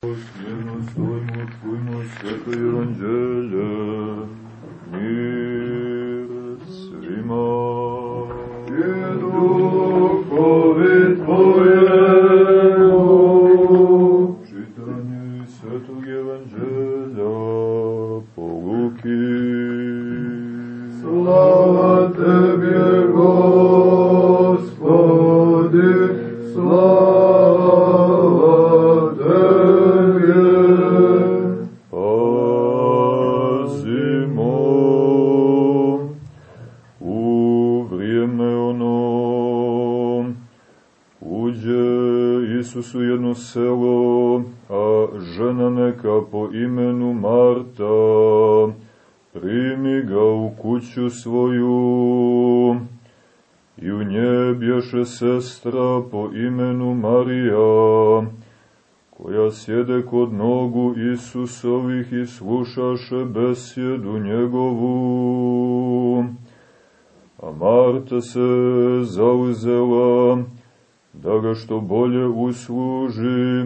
Deus, Deus, sestra po imenu Marija, koja sjede kod nogu Isusovih i slušaše besjedu njegovu. A Marta se zauzela da ga što bolje usluži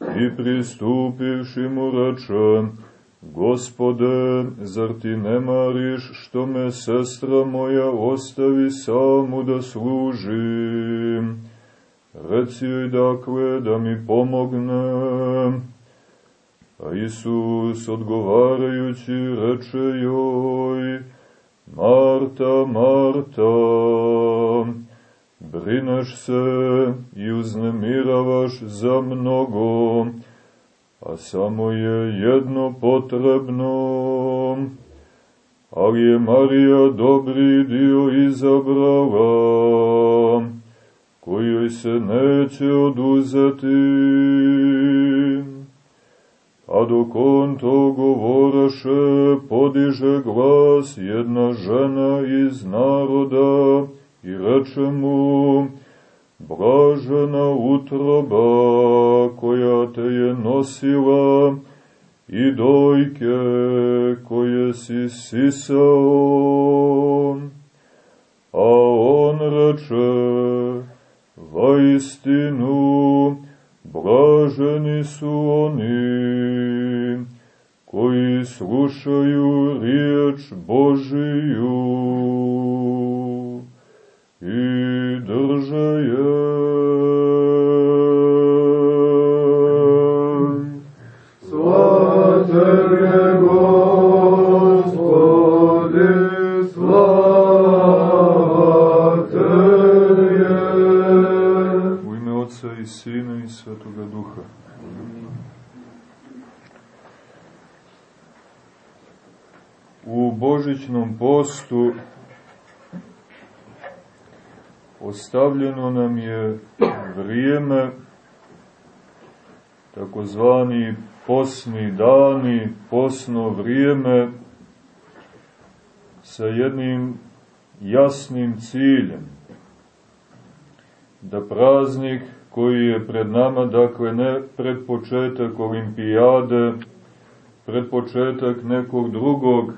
i pristupivši mu reče, Gospode, zar ti ne mariš što sestra moja ostavi samu da služim? Reci joj dakle da mi pomogne. A Isus odgovarajući reče joj, Marta, Marta, brineš se i uznemiravaš za mnogo, a samo je jedno potrebno, ali je Marija dobri dio izabrala, kojoj se neće oduzeti. A dok on to govoraše, podiže glas jedna žena iz naroda i reče mu, Blažena utroba koja te je nosila i dojke koje si sisao. A on reče, vaistinu, blaženi su oni koji slušaju riječ Božiju U Božićnom postu ostavljeno nam je vrijeme, takozvani posni dani, posno vrijeme, sa jednim jasnim ciljem, da praznik koji je pred nama, dakle ne pred početak olimpijade, pred početak nekog drugog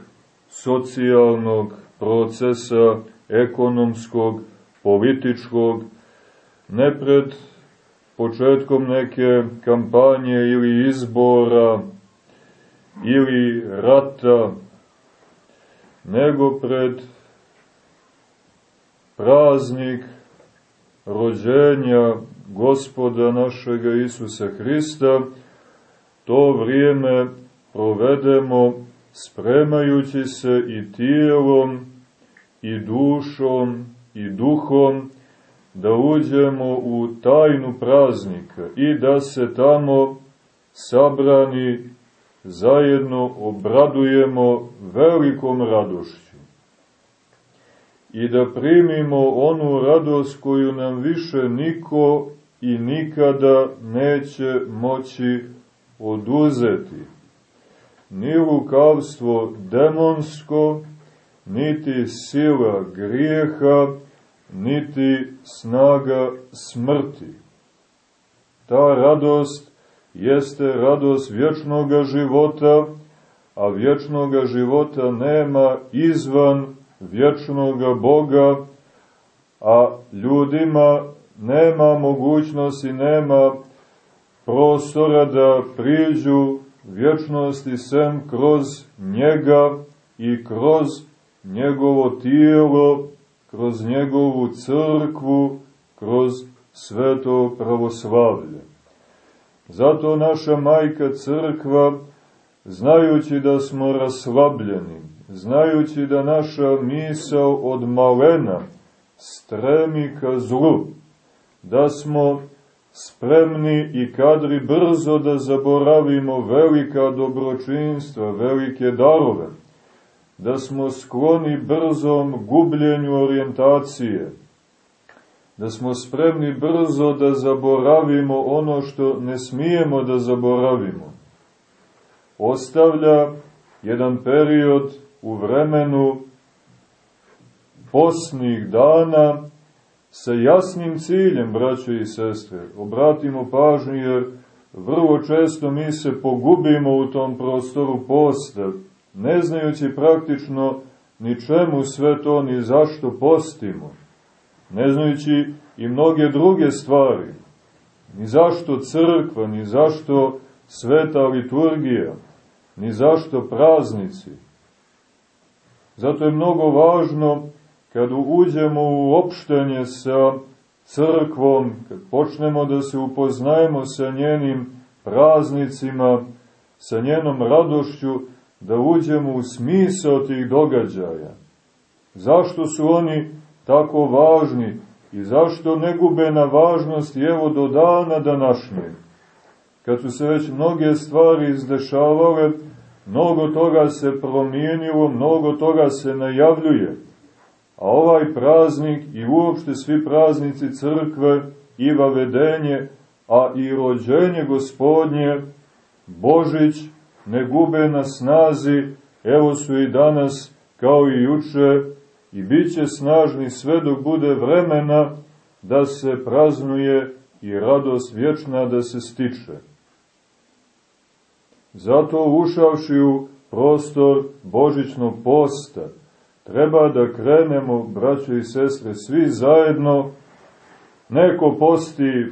socijalnog procesa, ekonomskog, političkog, ne pred početkom neke kampanje ili izbora ili rata, nego pred praznik rođenja gospoda našega Isusa Hrista, to vrijeme provedemo spremajući se i tijelom, i dušom, i duhom, da uđemo u tajnu praznika i da se tamo sabrani zajedno obradujemo velikom radošću i da primimo onu radost koju nam više niko i nikada neće moći oduzeti. Ni lukavstvo demonsko, niti sila grijeha, niti snaga smrti. Ta radost jeste radost vječnoga života, a vječnoga života nema izvan vječnoga Boga, a ljudima nema mogućnosti, nema prostora da priđu vječnosti sem kroz njega i kroz njegovo tijelo, kroz njegovu crkvu, kroz sveto pravoslavlje. Zato naša majka crkva, znajući da smo raslabljeni, znajući da naša misao od malena stremi ka zlu, da smo spremni i kadri brzo da zaboravimo velika dobročinstva, velike darove, da smo skloni brzom gubljenju orijentacije, da smo spremni brzo da zaboravimo ono što ne smijemo da zaboravimo. Ostavlja jedan period u vremenu posnih dana sa jasnim ciljem, braće i sestre. Obratimo pažnju jer vrlo često mi se pogubimo u tom prostoru posta, ne znajući praktično ni čemu sve to, ni zašto postimo, ne znajući i mnoge druge stvari, ni zašto crkva, ni zašto sveta liturgija, ni zašto praznici. Zato je mnogo važno kad uđemo u opštenje sa crkvom, kad počnemo da se upoznajemo sa njenim praznicima, sa njenom radošću, da uđemo u smisao tih događaja. Zašto su oni tako važni i zašto ne gube na važnosti evo do dana današnje? Kad su se već mnoge stvari izdešavale, mnogo toga se promijenilo, mnogo toga se najavljuje. A ovaj praznik i uopšte svi praznici crkve i vavedenje, a i rođenje gospodnje, Božić, ne gube na snazi, evo su i danas, kao i juče, i bit će snažni sve dok bude vremena da se praznuje i radost vječna da se stiče. Zato ušavši u prostor Božićnog posta, treba da krenemo, braćo i sestre, svi zajedno, neko posti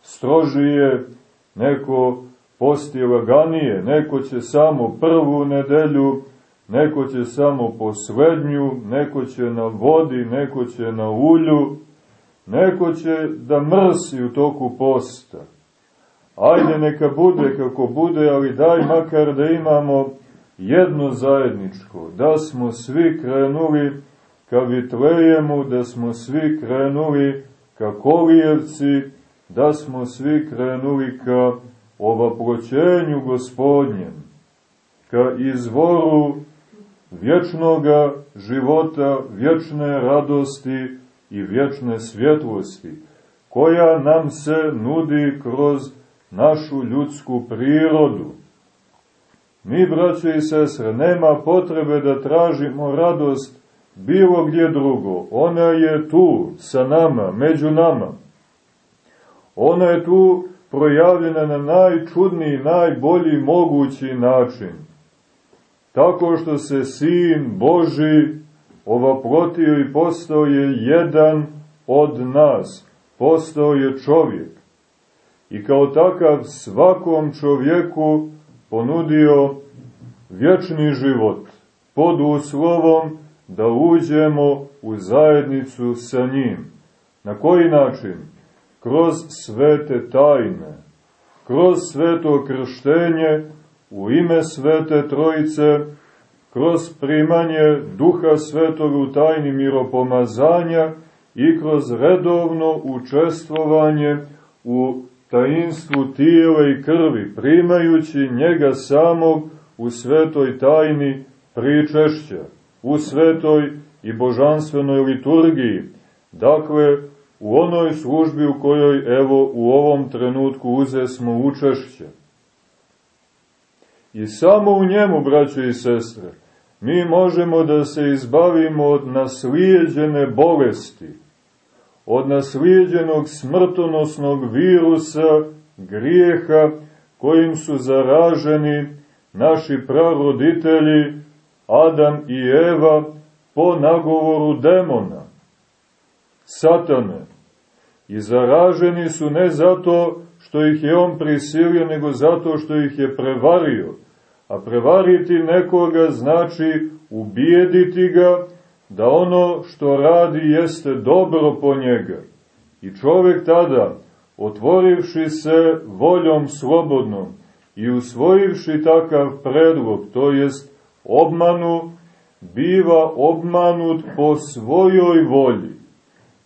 strožije, neko posti laganije, neko će samo prvu nedelju, neko će samo poslednju, neko će na vodi, neko će na ulju, neko će da mrsi u toku posta. Ajde neka bude kako bude, ali daj makar da imamo jedno zajedničko, da smo svi krenuli ka Vitlejemu, da smo svi krenuli ka Kolijevci, da smo svi krenuli ka ovaploćenju gospodnjem, ka izvoru vječnoga života, vječne radosti i vječne svjetlosti, koja nam se nudi kroz našu ljudsku prirodu. Mi, braće i sestre, nema potrebe da tražimo radost bilo gdje drugo. Ona je tu, sa nama, među nama. Ona je tu projavljena na najčudniji, najbolji mogući način. Tako što se Sin Boži ovaprotio i postao je jedan od nas, postao je čovjek. I kao takav svakom čovjeku ponudio vječni život pod uslovom da uđemo u zajednicu sa njim. Na koji način? Kroz svete tajne, kroz sveto krštenje u ime svete trojice, kroz primanje duha svetog u tajni miropomazanja i kroz redovno učestvovanje u tajinstvu tijela i krvi, primajući njega samog u svetoj tajni pričešća, u svetoj i božanstvenoj liturgiji, dakle, u onoj službi u kojoj, evo, u ovom trenutku uze smo učešće. I samo u njemu, braćo i sestre, mi možemo da se izbavimo od naslijeđene bolesti, od naslijeđenog smrtonosnog virusa, grijeha, kojim su zaraženi naši praroditelji Adam i Eva po nagovoru demona, satane, i zaraženi su ne zato što ih je on prisilio, nego zato što ih je prevario. A prevariti nekoga znači ubijediti ga da ono što radi jeste dobro po njega. I čovek tada, otvorivši se voljom slobodnom i usvojivši takav predlog, to jest obmanu, biva obmanut po svojoj volji.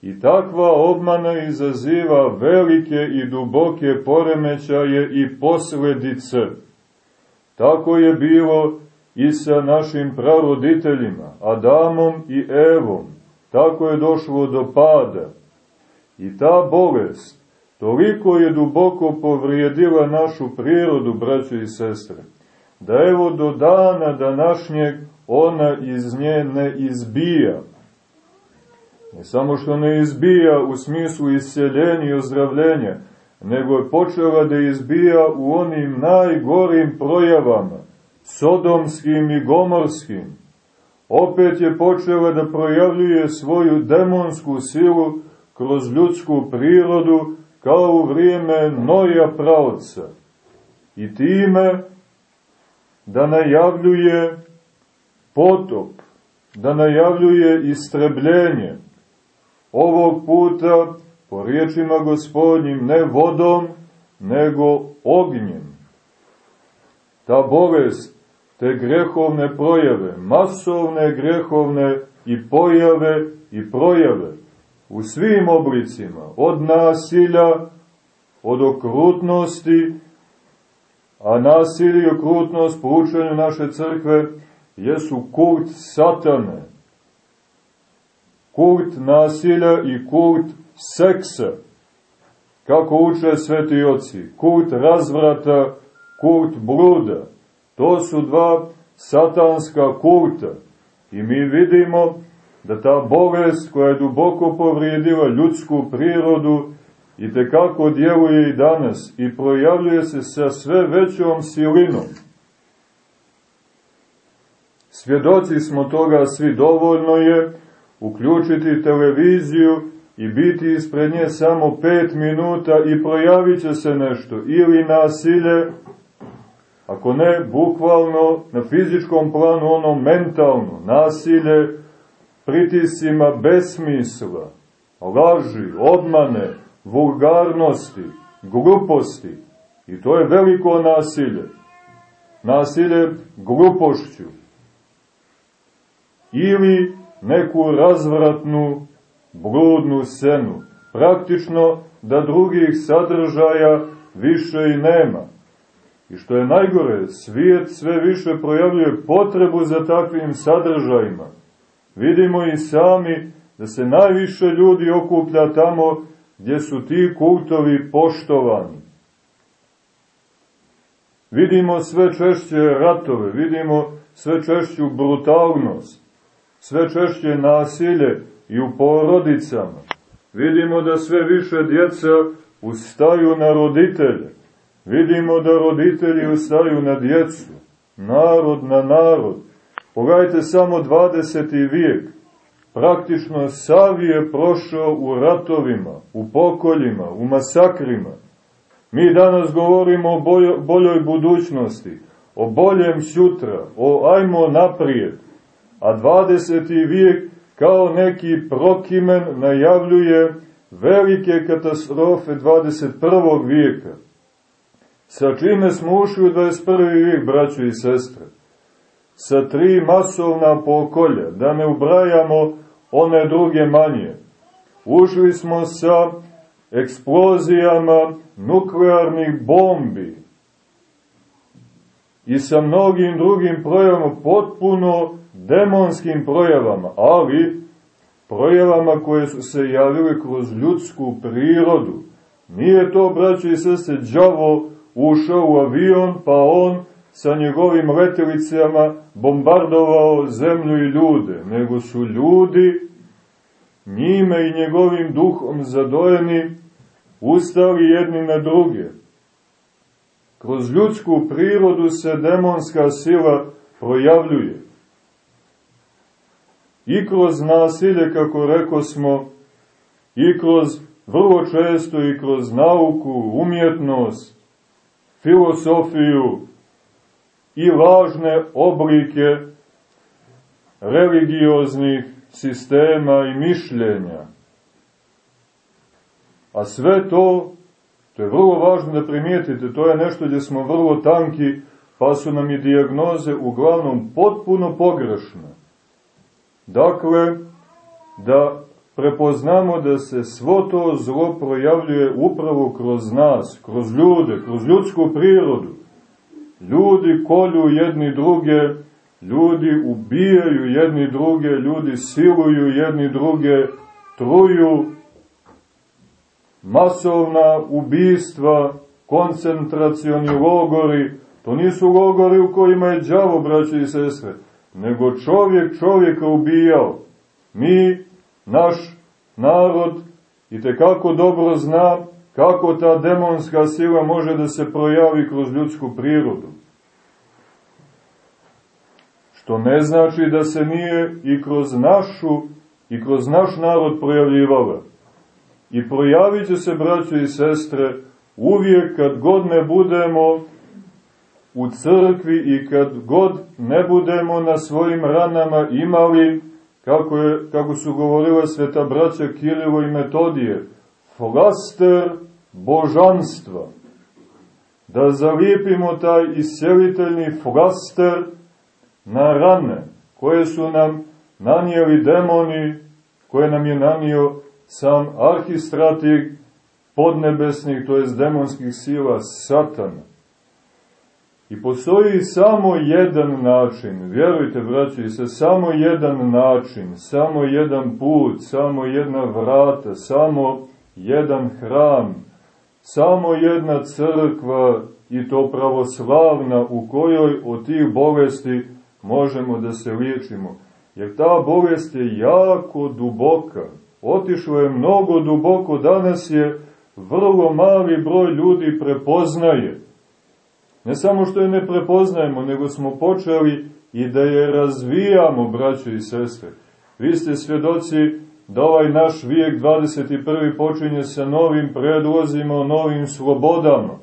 I takva obmana izaziva velike i duboke poremećaje i posledice. Tako je bilo i sa našim praroditeljima, Adamom i Evom. Tako je došlo do pada. I ta bolest toliko je duboko povrijedila našu prirodu, braćo i sestre, da evo do dana današnjeg ona iz nje ne izbija. Ne samo što ne izbija u smislu isceljenja i ozdravljenja, nego je počela da izbija u onim najgorim projavama, sodomskim i gomorskim. Opet je počela da projavljuje svoju demonsku silu kroz ljudsku prirodu, kao u vrijeme Noja pravca. I time da najavljuje potop, da najavljuje istrebljenje. Ovog puta, po riječima gospodnjim, ne vodom, nego ognjem. Ta bolest, te grehovne projave, masovne grehovne i pojave i projave, u svim oblicima, od nasilja, od okrutnosti, a nasilje i okrutnost po učenju naše crkve jesu kult satane, kult nasilja i kult seksa, kako uče sveti oci, kult razvrata, kult bluda. To su dva satanska kulta. I mi vidimo da ta bolest koja je duboko povrijedila ljudsku prirodu i tekako djeluje i danas i projavljuje se sa sve većom silinom. Svjedoci smo toga svi dovoljno je uključiti televiziju i biti ispred nje samo pet minuta i projavit se nešto, ili nasilje, ako ne bukvalno na fizičkom planu, ono mentalno, nasilje, pritisima besmisla, laži, obmane, vulgarnosti, gluposti. I to je veliko nasilje. Nasilje glupošću. Ili neku razvratnu, bludnu senu. Praktično da drugih sadržaja više i nema. I što je najgore, svijet sve više projavljuje potrebu za takvim sadržajima Vidimo i sami da se najviše ljudi okuplja tamo gdje su ti kultovi poštovani. Vidimo sve češće ratove, vidimo sve češću brutalnost, sve češće nasilje i u porodicama. Vidimo da sve više djeca ustaju na roditelje. Vidimo da roditelji ustaju na djecu, narod na narod. Pogledajte samo 20. vijek. Praktično sav je prošao u ratovima, u pokoljima, u masakrima. Mi danas govorimo o boljoj, boljoj budućnosti, o boljem sutra, o ajmo naprijed. A 20. vijek kao neki prokimen najavljuje velike katastrofe 21. vijeka. Sa čime smo ušli u 21. vijek, braćo i sestre? sa tri masovna pokolja, da ne ubrajamo one druge manje. Ušli smo sa eksplozijama nuklearnih bombi i sa mnogim drugim projavama, potpuno demonskim projavama, ali projavama koje su se javile kroz ljudsku prirodu. Nije to, braćo i sese, đavo ušao u avion, pa on sa njegovim letjelicama bombardovao zemlju i ljude, nego su ljudi njime i njegovim duhom zadojeni ustali jedni na druge. Kroz ljudsku prirodu se demonska sila projavljuje. I kroz nasilje, kako reko smo, i kroz vrlo često i kroz nauku, umjetnost, filosofiju i važne oblike religioznih sistema i mišljenja. A sve to, to je vrlo važno da primijetite, to je nešto gdje smo vrlo tanki, pa su nam i dijagnoze uglavnom potpuno pogrešne. Dakle, da prepoznamo da se svo to zlo projavljuje upravo kroz nas, kroz ljude, kroz ljudsku prirodu. Ljudi kolju jedni druge, ljudi ubijaju jedni druge, ljudi siluju jedni druge, truju, masovna ubistva, koncentracioni logori, to nisu logori u kojima je đavo, braće i sestre, nego čovjek čovjeka ubijao. Mi, naš narod, i te kako dobro zna kako ta demonska sila može da se projavi kroz ljudsku prirodu. Što ne znači da se nije i kroz našu i kroz naš narod projavljivala. I projavit se, braćo i sestre, uvijek kad god ne budemo u crkvi i kad god ne budemo na svojim ranama imali, kako, je, kako su govorila sveta braća Kirivo i Metodije, flaster božanstva. Da zalijepimo taj isceliteljni flaster na rane koje su nam nanijeli demoni, koje nam je nanio sam arhistratig podnebesnih, to jest demonskih sila, satana. I postoji samo jedan način, vjerujte braći se, samo jedan način, samo jedan put, samo jedna vrata, samo jedan hram, samo jedna crkva i to pravoslavna u kojoj od tih bolesti možemo da se liječimo. Jer ta bolest je jako duboka, otišlo je mnogo duboko, danas je vrlo mali broj ljudi prepoznaje. Ne samo što je ne prepoznajemo, nego smo počeli i da je razvijamo, braćo i sestre. Vi ste svjedoci da ovaj naš vijek 21. počinje sa novim predlozima, novim slobodama.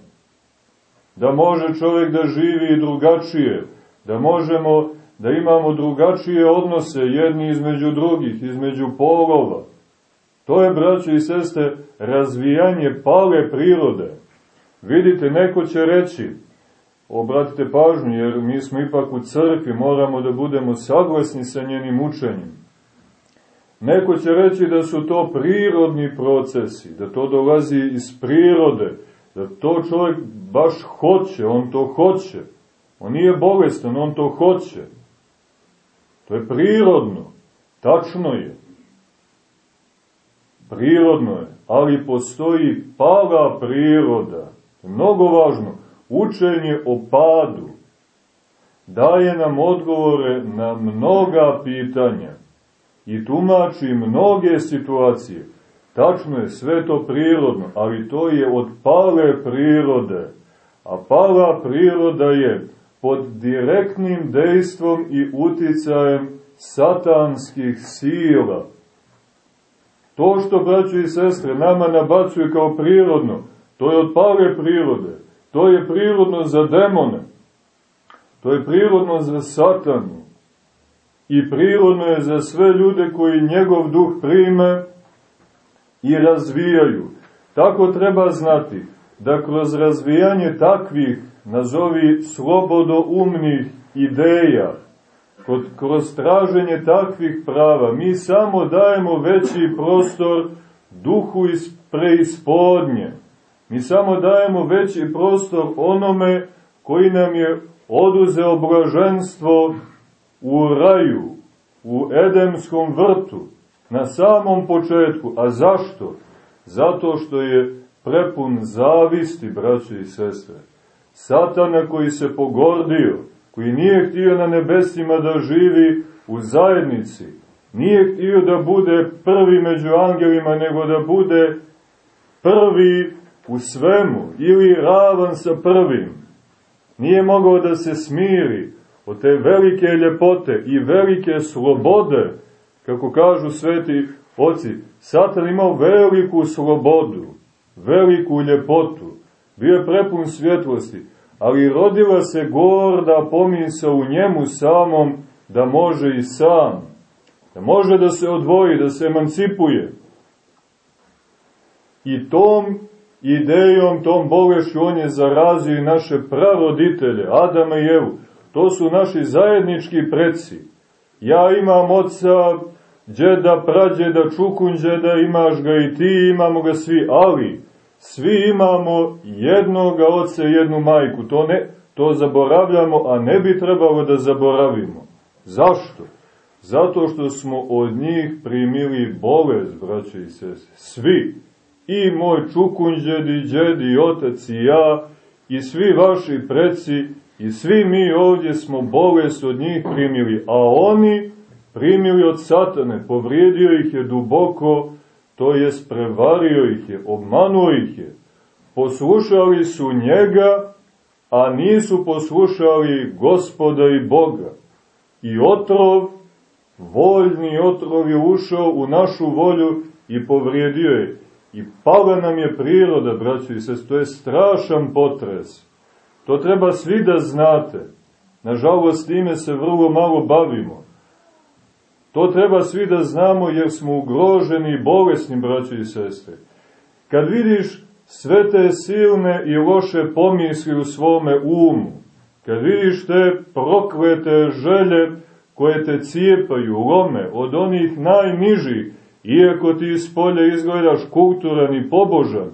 Da može čovjek da živi drugačije, da možemo da imamo drugačije odnose jedni između drugih, između polova. To je, braćo i sestre, razvijanje pale prirode. Vidite, neko će reći, obratite pažnju, jer mi smo ipak u crkvi, moramo da budemo saglasni sa njenim učenjem. Neko će reći da su to prirodni procesi, da to dolazi iz prirode, da to čovjek baš hoće, on to hoće. On nije bolestan, on to hoće. To je prirodno, tačno je. Prirodno je, ali postoji pala priroda. Mnogo važno. Učenje o padu daje nam odgovore na mnoga pitanja i tumači mnoge situacije. Tačno je, sve to prirodno, ali to je od pale prirode. A pala priroda je pod direktnim dejstvom i uticajem satanskih sila. To što, braćo i sestre, nama nabacuje kao prirodno, to je od pale prirode. To je prirodno za demone. To je prirodno za satanu. I prirodno je za sve ljude koji njegov duh prime i razvijaju. Tako treba znati da kroz razvijanje takvih, nazovi slobodoumnih ideja, kroz traženje takvih prava, mi samo dajemo veći prostor duhu iz preispodnje, Mi samo dajemo veći prostor onome koji nam je oduzeo blaženstvo u raju, u Edemskom vrtu, na samom početku. A zašto? Zato što je prepun zavisti, braće i sestre. Satana koji se pogordio, koji nije htio na nebesima da živi u zajednici, nije htio da bude prvi među angelima, nego da bude prvi u svemu ili ravan sa prvim, nije mogao da se smiri od te velike ljepote i velike slobode, kako kažu sveti oci, Satan imao veliku slobodu, veliku ljepotu, bio je prepun svjetlosti, ali rodila se gorda pomisa u njemu samom da može i sam, da može da se odvoji, da se emancipuje. I tom idejom, tom bolešću on je zarazio i naše praroditelje, Adama i Evu. To su naši zajednički preci. Ja imam oca, džeda, prađeda, čukunđeda, imaš ga i ti, imamo ga svi, ali svi imamo jednoga oca i jednu majku. To, ne, to zaboravljamo, a ne bi trebalo da zaboravimo. Zašto? Zato što smo od njih primili bolest, braće i sese. Svi. I moj čukunđed i džed i otac i ja i svi vaši preci i svi mi ovdje smo bolest od njih primili, a oni primili od satane, povrijedio ih je duboko, to jest prevario ih je, obmanuo ih je. Poslušali su njega, a nisu poslušali gospoda i Boga. I otrov voljni otrov je ušao u našu volju i povrijedio je. I pala nam je priroda, braćo i sest, to je strašan potres. To treba svi da znate. Nažalost, time se vrlo malo bavimo. To treba svi da znamo jer smo ugroženi i bolesni, braćo i sestre. Kad vidiš sve te silne i loše pomisli u svome umu, kad vidiš te proklete želje koje te cijepaju, lome, od onih najnižih, iako ti iz polja izgledaš kulturan i pobožan,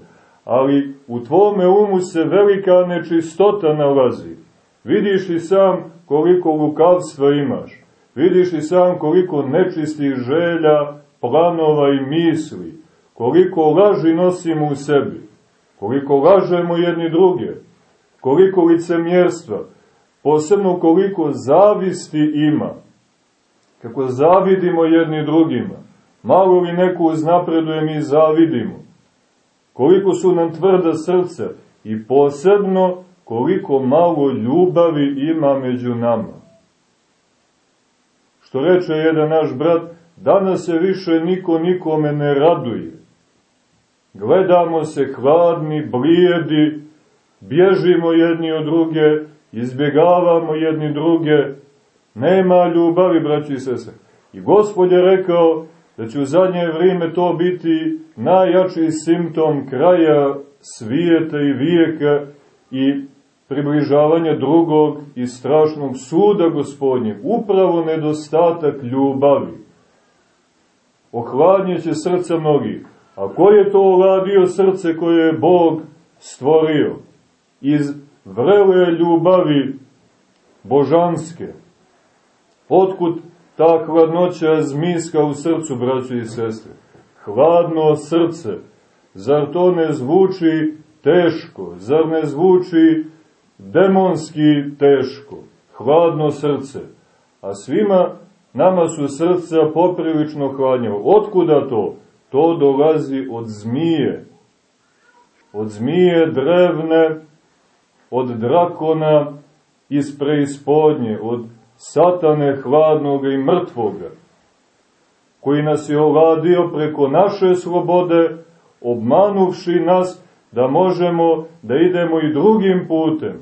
ali u tvome umu se velika nečistota nalazi. Vidiš i sam koliko lukavstva imaš, vidiš i sam koliko nečistih želja, planova i misli, koliko laži nosimo u sebi, koliko lažemo jedni druge, koliko licemjerstva, posebno koliko zavisti ima, kako zavidimo jedni drugima. Malo li neko uznapreduje mi zavidimo. Koliko su nam tvrda srca i posebno koliko malo ljubavi ima među nama. Što reče jedan naš brat, danas se više niko nikome ne raduje. Gledamo se hladni, blijedi, bježimo jedni od druge, izbjegavamo jedni druge, Nema ljubavi, braći i sese. I gospod je rekao da će u zadnje vrijeme to biti najjači simptom kraja svijeta i vijeka i približavanja drugog i strašnog suda gospodnje. Upravo nedostatak ljubavi. Ohladnjeće srca mnogih. A ko je to oladio srce koje je Bog stvorio? Iz vrele ljubavi božanske. Otkud ta hladnoća zmiska u srcu, braćo i sestre? Hladno srce. Zar to ne zvuči teško? Zar ne zvuči demonski teško? Hladno srce. A svima nama su srca poprilično hladnjava. Otkuda to? To dolazi od zmije. Od zmije drevne, od drakona iz preispodnje, od satane hladnoga i mrtvoga, koji nas je ovadio preko naše slobode, obmanuvši nas da možemo da idemo i drugim putem,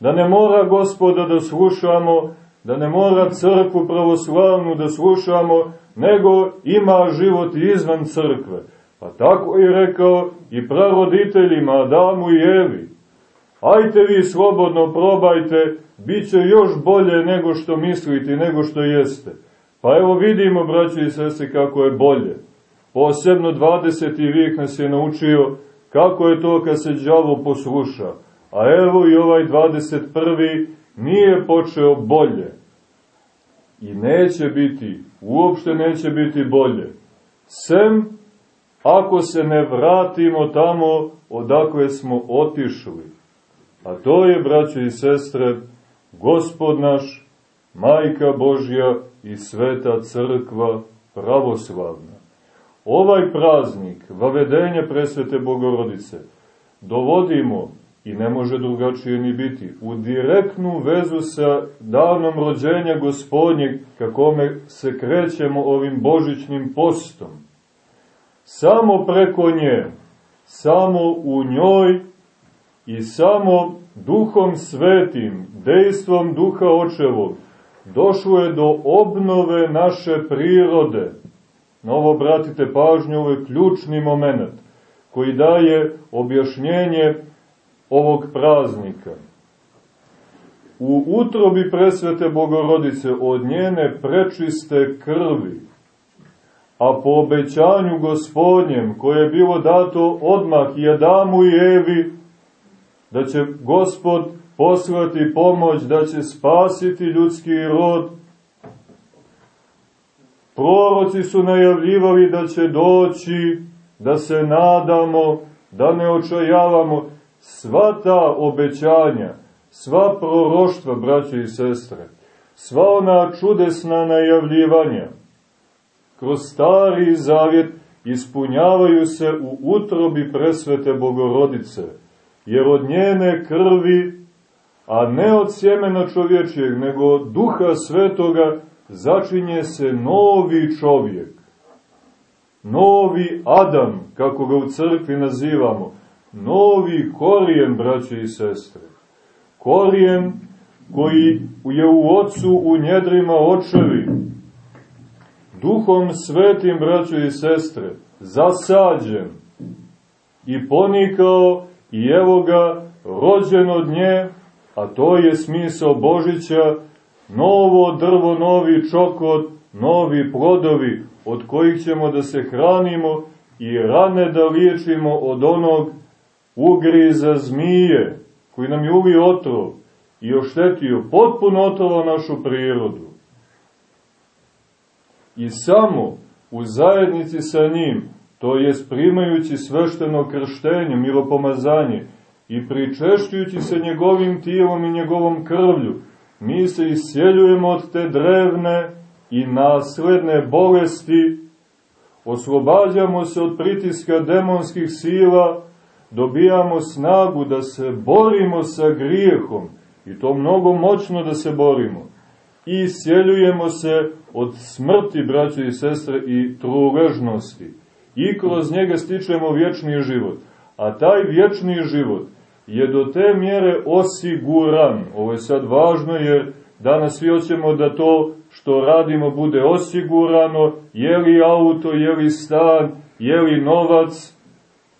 da ne mora gospoda da slušamo, da ne mora crkvu pravoslavnu da slušamo, nego ima život izvan crkve. Pa tako je rekao i praroditeljima Adamu i Evi. Ajte vi slobodno probajte bit će još bolje nego što mislite, nego što jeste. Pa evo vidimo, braći i sese, kako je bolje. Posebno 20. vijek nas je naučio kako je to kad se đavo posluša. A evo i ovaj 21. nije počeo bolje. I neće biti, uopšte neće biti bolje. Sem ako se ne vratimo tamo odakle smo otišli. A to je, braće i sestre, Gospod naš, Majka Božja i Sveta Crkva pravoslavna. Ovaj praznik, vavedenje presvete Bogorodice, dovodimo, i ne može drugačije ni biti, u direktnu vezu sa danom rođenja gospodnjeg, kakome se krećemo ovim božićnim postom. samo preko nje, samo u njoj i samo duhom svetim, dejstvom duha očevog, došlo je do obnove naše prirode. Na ovo obratite pažnju, ovo je ključni moment koji daje objašnjenje ovog praznika. U utrobi presvete Bogorodice od njene prečiste krvi, a po obećanju gospodnjem koje je bilo dato odmah i Adamu i Evi, da će gospod poslati pomoć, da će spasiti ljudski rod, proroci su najavljivali da će doći, da se nadamo, da ne očajavamo, sva ta obećanja, sva proroštva, braće i sestre, sva ona čudesna najavljivanja, kroz stari zavjet ispunjavaju se u utrobi presvete Bogorodice, jer od njene krvi, a ne od sjemena čovječijeg, nego od duha svetoga, začinje se novi čovjek. Novi Adam, kako ga u crkvi nazivamo, novi korijen, braće i sestre. Korijen koji je u ocu u njedrima očevi, duhom svetim, braćo i sestre, zasađen i ponikao i evo ga rođen od nje, a to je smisao Božića, novo drvo, novi čokot, novi plodovi, od kojih ćemo da se hranimo i rane da liječimo od onog ugriza zmije, koji nam je uvi otrov i oštetio, potpuno otrova našu prirodu. I samo u zajednici sa njim, to je primajući svešteno krštenje, milopomazanje, i pričešćujući se njegovim tijelom i njegovom krvlju, mi se isjeljujemo od te drevne i nasledne bolesti, oslobađamo se od pritiska demonskih sila, dobijamo snagu da se borimo sa grijehom, i to mnogo moćno da se borimo, i isjeljujemo se od smrti, braće i sestre, i truležnosti, i kroz njega stičemo vječni život. A taj vječni život je do te mjere osiguran. Ovo je sad važno jer danas svi hoćemo da to što radimo bude osigurano, je li auto, je li stan, je li novac,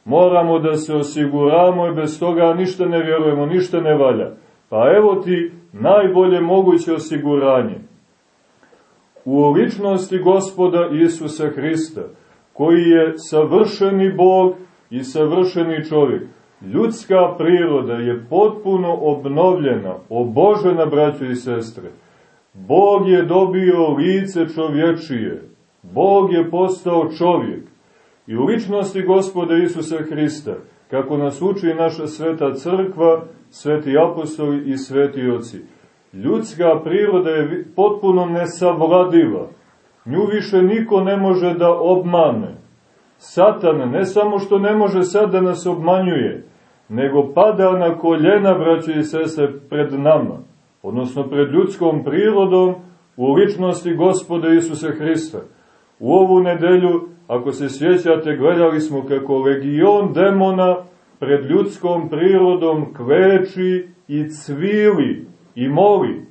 moramo da se osiguramo i bez toga ništa ne vjerujemo, ništa ne valja. Pa evo ti najbolje moguće osiguranje. U ličnosti gospoda Isusa Hrista, koji je savršeni Bog i savršeni čovjek, ljudska priroda je potpuno obnovljena, obožena, braćo i sestre. Bog je dobio lice čovječije, Bog je postao čovjek. I u ličnosti gospoda Isusa Hrista, kako nas uči naša sveta crkva, sveti apostoli i sveti oci, ljudska priroda je potpuno nesavladiva. Nju više niko ne može da obmane. Satan ne samo što ne može sad da nas obmanjuje, nego pada na koljena, braćo i sese, pred nama, odnosno pred ljudskom prirodom u ličnosti gospoda Isusa Hrista. U ovu nedelju, ako se sjećate, gledali smo kako legion demona pred ljudskom prirodom kveči i cvili i moli.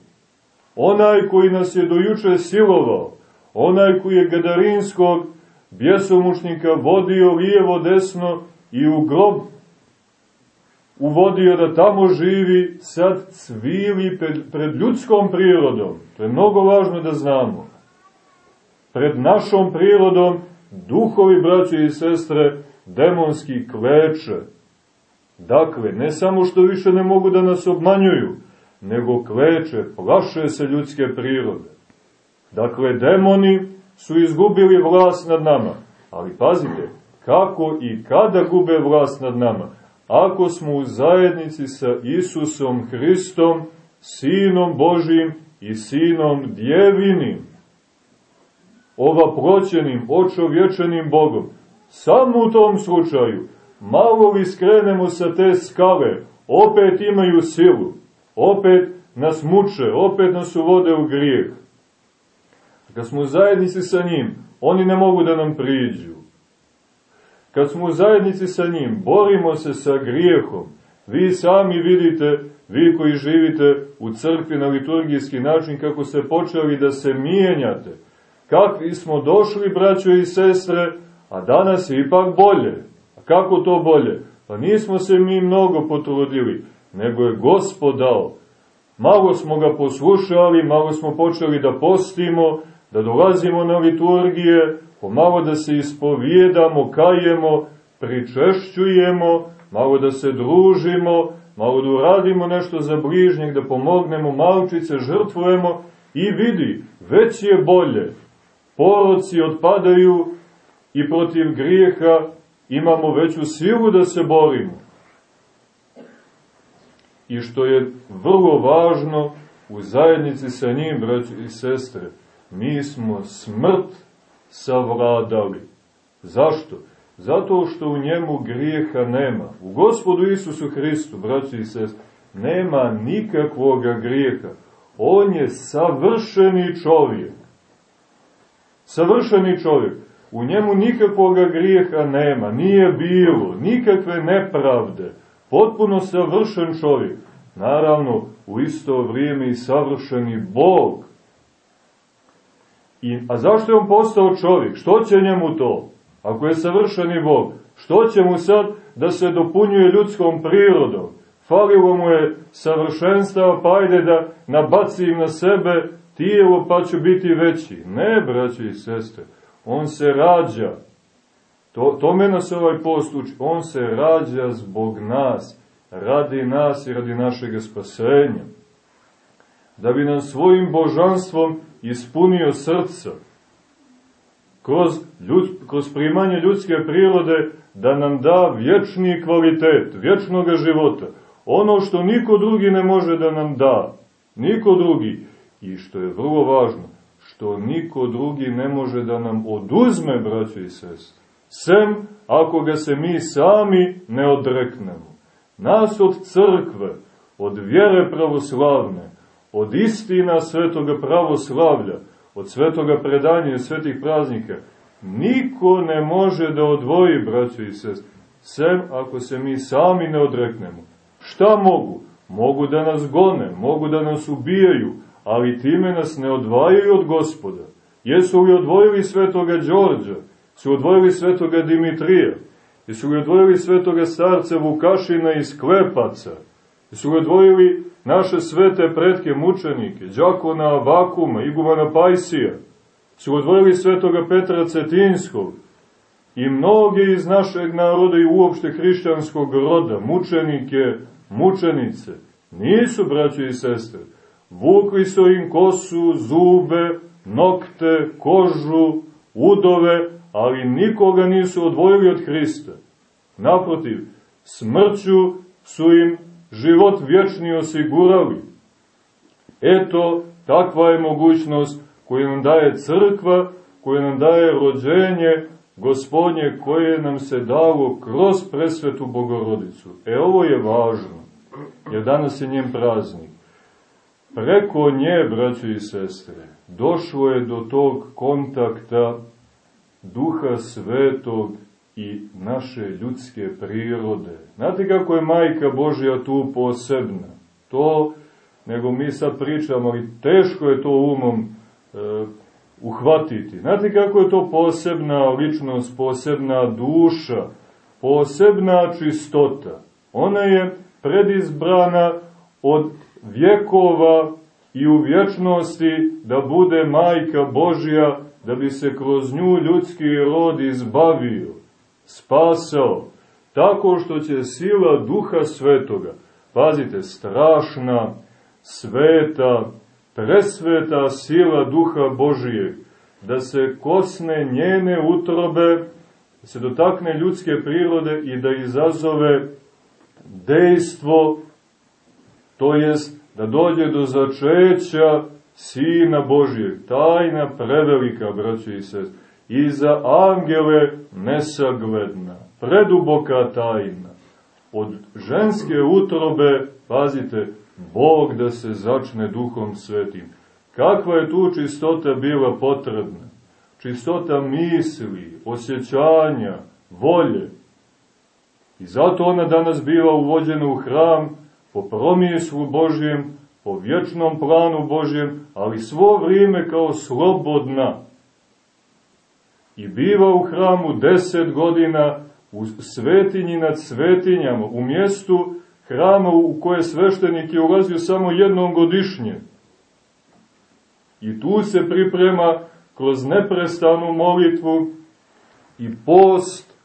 Onaj koji nas je dojuče silovao, onaj koji je Gadarinskog bjesomušnika vodio lijevo desno i u grob uvodio da tamo živi, sad cvili pred, pred ljudskom prirodom. To je mnogo važno da znamo. Pred našom prirodom duhovi, braće i sestre, demonski kleče. Dakle, ne samo što više ne mogu da nas obmanjuju, nego kleče, plaše se ljudske prirode. Dakle, demoni su izgubili vlast nad nama. Ali pazite, kako i kada gube vlast nad nama? Ako smo u zajednici sa Isusom Hristom, Sinom Božim i Sinom Djevinim, ova proćenim, očovječenim Bogom, samo u tom slučaju, malo li skrenemo sa te skale, opet imaju silu, opet nas muče, opet nas uvode u grijeh. Kad smo u zajednici sa njim, oni ne mogu da nam priđu. kad smo u zajednici sa njim, borimo se sa grijehom. Vi sami vidite, vi koji živite u crkvi na liturgijski način, kako ste počeli da se mijenjate. Kakvi smo došli, braćo i sestre, a danas je ipak bolje. A kako to bolje? Pa nismo se mi mnogo potrudili, nego je Gospod dao. Malo smo ga poslušali, malo smo počeli da postimo, da dolazimo na liturgije, pomalo da se ispovijedamo, kajemo, pričešćujemo, malo da se družimo, malo da uradimo nešto za bližnjeg, da pomognemo malčice, žrtvujemo i vidi, već je bolje. Poroci odpadaju i protiv grijeha imamo veću silu da se borimo. I što je vrlo važno, u zajednici sa njim, braći i sestre, mi smo smrt savladali. Zašto? Zato što u njemu grijeha nema. U gospodu Isusu Hristu, braći i sestre, nema nikakvog grijeha. On je savršeni čovjek. Savršeni čovjek. U njemu nikakvog grijeha nema, nije bilo, nikakve nepravde. Potpuno savršen čovjek. Naravno, u isto vrijeme i savršeni Bog. I, a zašto je on postao čovjek? Što će njemu to? Ako je savršeni Bog, što će mu sad da se dopunjuje ljudskom prirodom? Falilo mu je savršenstva, pa ajde da nabacim na sebe tijelo pa ću biti veći. Ne, braći i sestre, on se rađa. To, tome nas ovaj post. On se rađa zbog nas, radi nas i radi našeg spasenja. Da bi nam svojim božanstvom ispunio srca, kroz, ljud, kroz primanje ljudske prirode, da nam da vječni kvalitet, vječnog života. Ono što niko drugi ne može da nam da. Niko drugi. I što je vrlo važno, što niko drugi ne može da nam oduzme, braćo i sest. Sem ako ga se mi sami ne odreknemo. Nas od crkve, od vjere pravoslavne, od istina svetoga pravoslavlja, od svetoga predanja i svetih praznika, niko ne može da odvoji, braćo i sest, sem ako se mi sami ne odreknemo. Šta mogu? Mogu da nas gone, mogu da nas ubijaju, ali time nas ne odvajaju od gospoda. Jesu li odvojili svetoga Đorđa? Su odvojili svetoga Dimitrija? Jesu li odvojili svetoga starca Vukašina iz Klepaca? Jesu li odvojili naše svete pretke mučenike, Đakona Vakuma, Igumana Pajsija? Su odvojili svetoga Petra Cetinskog? I mnoge iz našeg naroda i uopšte hrišćanskog roda, mučenike, mučenice, nisu, braćo i sestre, Vukli su im kosu, zube, nokte, kožu, udove, ali nikoga nisu odvojili od Hrista. Naprotiv, smrću su im život vječni osigurali. Eto, takva je mogućnost koju nam daje crkva, koju nam daje rođenje gospodnje koje nam se dalo kroz presvetu Bogorodicu. E ovo je važno, jer danas je njen praznik. Preko nje, braćo i sestre, došlo je do tog kontakta duha svetog i naše ljudske prirode. Znate kako je majka Božja tu posebna? To, nego mi sad pričamo, ali teško je to umom e, uhvatiti. Znate kako je to posebna ličnost, posebna duša, posebna čistota. Ona je predizbrana od vjekova i u vječnosti da bude majka Božja, da bi se kroz nju ljudski rod izbavio, spasao, tako što će sila duha svetoga, pazite, strašna, sveta, presveta sila duha Božije, da se kosne njene utrobe, da se dotakne ljudske prirode i da izazove dejstvo to jest da dođe do začeća Sina Božijeg, tajna prevelika, braćo i sest, i za angele nesagledna, preduboka tajna. Od ženske utrobe, pazite, Bog da se začne duhom svetim. Kakva je tu čistota bila potrebna? Čistota misli, osjećanja, volje. I zato ona danas biva uvođena u hram po promislu Božjem, po vječnom planu Božjem, ali svo vrijeme kao slobodna. I biva u hramu deset godina u svetinji nad svetinjama, u mjestu hrama u koje sveštenik je ulazio samo jednom godišnje. I tu se priprema kroz neprestanu molitvu i post,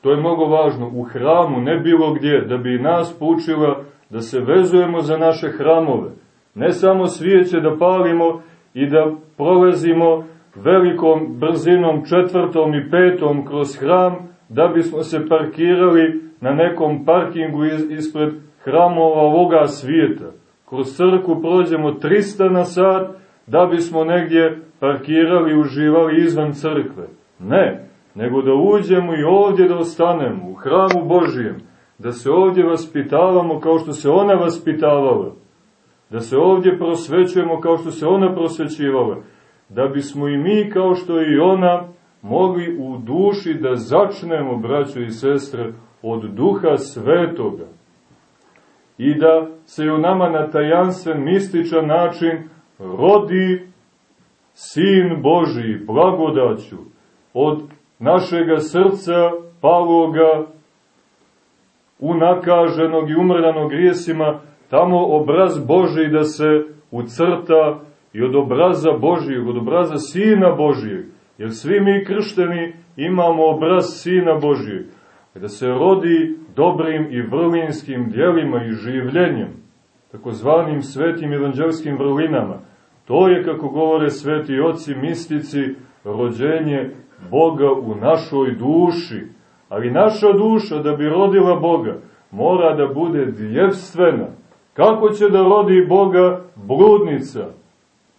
to je mnogo važno, u hramu, ne bilo gdje, da bi nas poučila da se vezujemo za naše hramove. Ne samo svijeće da palimo i da prolazimo velikom brzinom četvrtom i petom kroz hram, da bismo se parkirali na nekom parkingu ispred hramova ovoga svijeta. Kroz crku prođemo 300 na sat, da bismo negdje parkirali, uživali izvan crkve. Ne, nego da uđemo i ovdje da ostanemo, u hramu Božijem, da se ovdje vaspitavamo kao što se ona vaspitavala, da se ovdje prosvećujemo kao što se ona prosvećivala, da bismo i mi kao što i ona mogli u duši da začnemo, braćo i sestre, od duha svetoga. I da se u nama na tajanstven, mističan način rodi Sin Boži, blagodaću, od našega srca paloga, unakaženog i umrdanog grijesima, tamo obraz Boži da se ucrta i od obraza Božijeg, od obraza Sina Božijeg, jer svi mi kršteni imamo obraz Sina Božijeg, da se rodi dobrim i vrlinskim dijelima i življenjem, takozvanim svetim evanđelskim vrlinama. To je, kako govore sveti oci mistici, rođenje Boga u našoj duši. Ali naša duša, da bi rodila Boga, mora da bude djevstvena. Kako će da rodi Boga bludnica?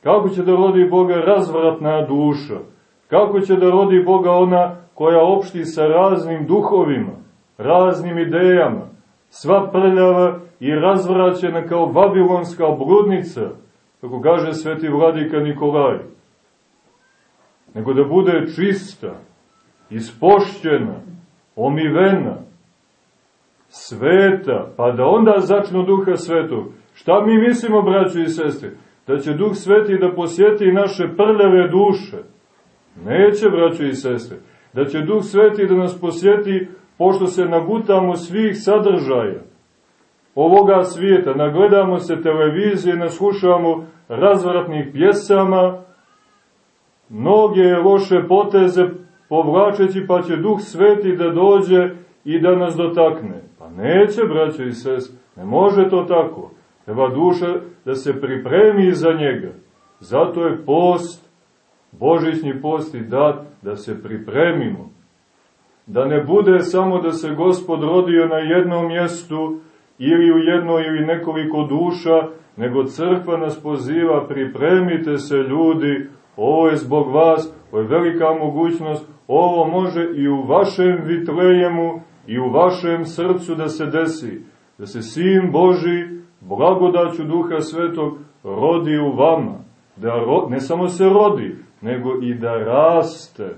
Kako će da rodi Boga razvratna duša? Kako će da rodi Boga ona koja opšti sa raznim duhovima, raznim idejama, sva prljava i razvraćena kao babilonska bludnica, kako kaže sveti vladika Nikolaj, nego da bude čista, ispošćena, omivena, sveta, pa da onda začnu duha svetog. Šta mi mislimo, braćo i sestre? Da će duh sveti da posjeti naše prljave duše? Neće, braćo i sestre. Da će duh sveti da nas posjeti pošto se nagutamo svih sadržaja ovoga svijeta, nagledamo se televizije, naslušamo razvratnih pjesama, mnoge loše poteze povlačeći, pa će duh sveti da dođe i da nas dotakne. Pa neće, braćo i sest, ne može to tako. Treba duša da se pripremi za njega. Zato je post, božićni post i dat da se pripremimo. Da ne bude samo da se gospod rodio na jednom mjestu ili u jedno ili nekoliko duša, nego crkva nas poziva, pripremite se ljudi, ovo je zbog vas, ovo je velika mogućnost, ovo može i u vašem vitlejemu i u vašem srcu da se desi, da se Sin Boži, blagodaću Duha Svetog, rodi u vama, da ro, ne samo se rodi, nego i da raste,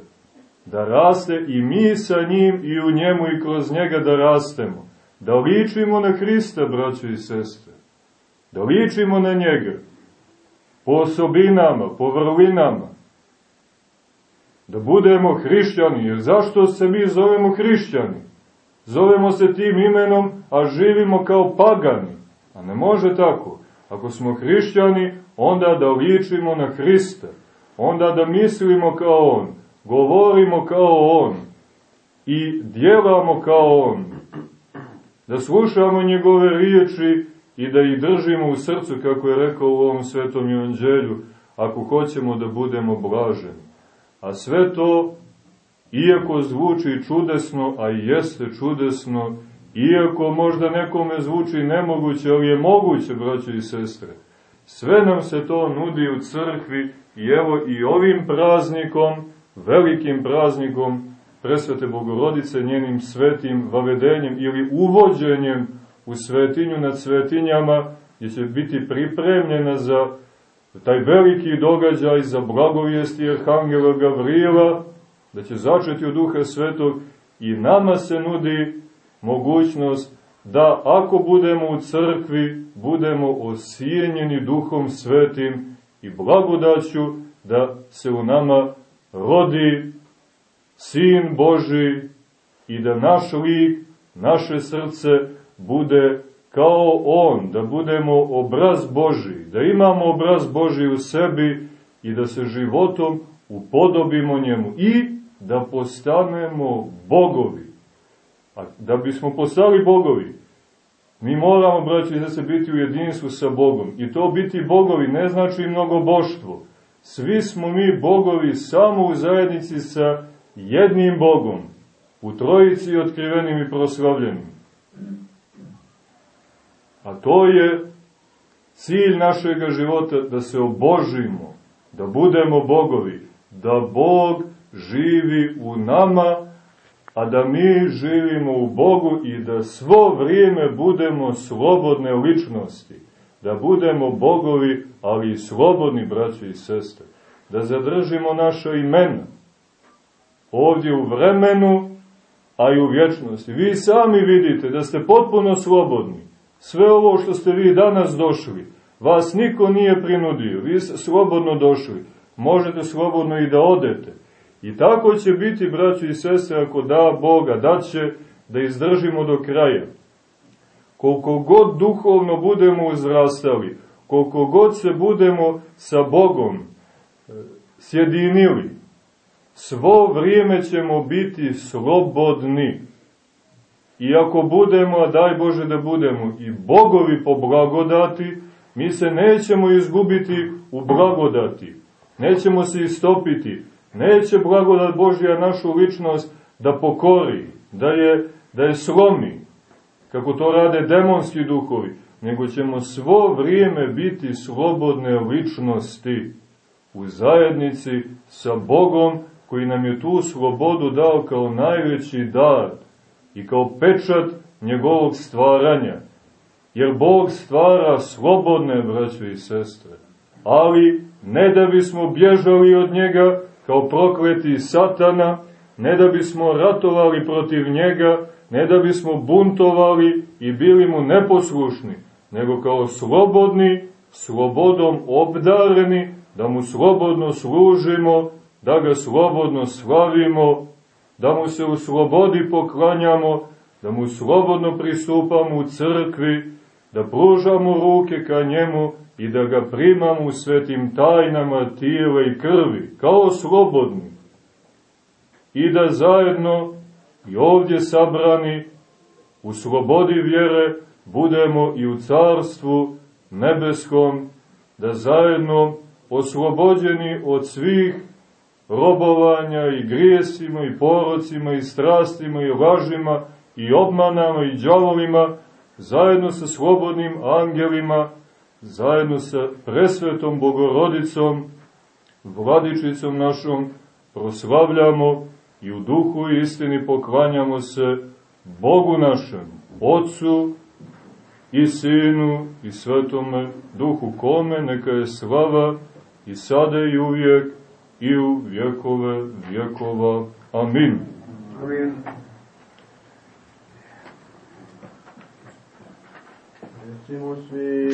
da raste i mi sa njim i u njemu i kroz njega da rastemo, da ličimo na Hrista, braćo i sestre, da ličimo na njega, po osobinama, po vrlinama, da budemo hrišćani, jer zašto se mi zovemo hrišćani? Zovemo se tim imenom, a živimo kao pagani. A ne može tako. Ako smo hrišćani, onda da ličimo na Hrista. Onda da mislimo kao On, govorimo kao On i djelamo kao On. Da slušamo njegove riječi i da ih držimo u srcu, kako je rekao u ovom svetom evanđelju, ako hoćemo da budemo blaženi. A sve to, iako zvuči čudesno, a i jeste čudesno, iako možda nekome zvuči nemoguće, ali je moguće, braće i sestre, sve nam se to nudi u crkvi i evo i ovim praznikom, velikim praznikom presvete Bogorodice, njenim svetim vavedenjem ili uvođenjem u svetinju nad svetinjama, gdje će biti pripremljena za taj veliki događaj za blagovijesti Arhangela Gavrijela, da će začeti od Duha Svetog i nama se nudi mogućnost da ako budemo u crkvi, budemo osijenjeni duhom svetim i blagodaću da se u nama rodi Sin Boži i da naš lik, naše srce bude kao On, da budemo obraz Boži, da imamo obraz Boži u sebi i da se životom upodobimo njemu i da postanemo bogovi. A da bismo postali bogovi, mi moramo, braći da se biti u jedinstvu sa Bogom. I to biti bogovi ne znači mnogo boštvo. Svi smo mi bogovi samo u zajednici sa jednim Bogom, u trojici otkrivenim i proslavljenim. A to je cilj našeg života, da se obožimo, da budemo bogovi, da Bog živi u nama, a da mi živimo u Bogu i da svo vrijeme budemo slobodne ličnosti, da budemo bogovi, ali i slobodni braći i sestre, da zadržimo naša imena ovdje u vremenu, a i u vječnosti. Vi sami vidite da ste potpuno slobodni. Sve ovo što ste vi danas došli, vas niko nije prinudio, vi ste slobodno došli, možete slobodno i da odete. I tako će biti, braći i sestre, ako da Boga, da će da izdržimo do kraja. Koliko god duhovno budemo uzrastali, koliko god se budemo sa Bogom e, sjedinili, svo vrijeme ćemo biti slobodni. I ako budemo, a daj Bože da budemo, i bogovi po blagodati, mi se nećemo izgubiti u blagodati. Nećemo se istopiti. Neće blagodat Božja našu ličnost da pokori, da je, da je slomi, kako to rade demonski duhovi, nego ćemo svo vrijeme biti slobodne ličnosti u zajednici sa Bogom koji nam je tu slobodu dao kao najveći dar i kao pečat njegovog stvaranja. Jer Bog stvara slobodne braće i sestre, ali ne da bismo bježali od njega kao prokleti satana, ne da bismo ratovali protiv njega, ne da bismo buntovali i bili mu neposlušni, nego kao slobodni, slobodom obdareni, da mu slobodno služimo, da ga slobodno slavimo, da mu se u slobodi poklanjamo, da mu slobodno pristupamo u crkvi, da pružamo ruke ka njemu i da ga primamo u svetim tajnama tijela i krvi, kao slobodni. I da zajedno i ovdje sabrani u slobodi vjere budemo i u carstvu nebeskom, da zajedno oslobođeni od svih robovanja i grijesima i porocima i strastima i lažima i obmanama i džavolima, zajedno sa slobodnim angelima, zajedno sa presvetom Bogorodicom, vladičicom našom, proslavljamo i u duhu i istini poklanjamo se Bogu našem, Otcu i Sinu i Svetome Duhu, kome neka je slava i sada i uvijek i u vjekove vjekova. Amin. Amin. Recimo svi